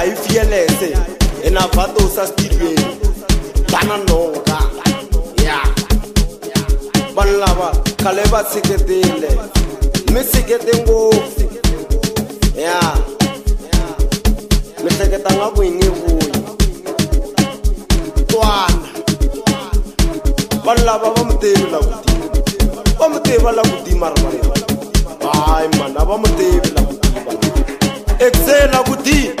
ngai fielese eh, ena vato sa studieni bana noka ya vanu lava khale va siketile mi sikete ngopfu ya mi hleketa nga kuyini vuyi twana vanu lava va mi tivi la kutima va mi tivi va la kutima ra vae hayi mana va mi tivi la kutima ekuse la kutima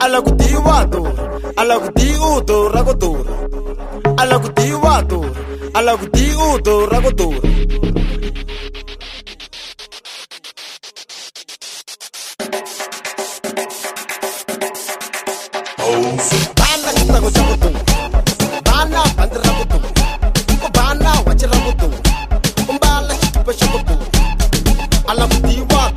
Alaguti wadur, alaguti udo ragodur. Alaguti wadur, alaguti udo ragodur. Bana kita go jagutu, bana bandra ragutu, bana wajra ragutu, umbala kita go jagutu. Alaguti wadur.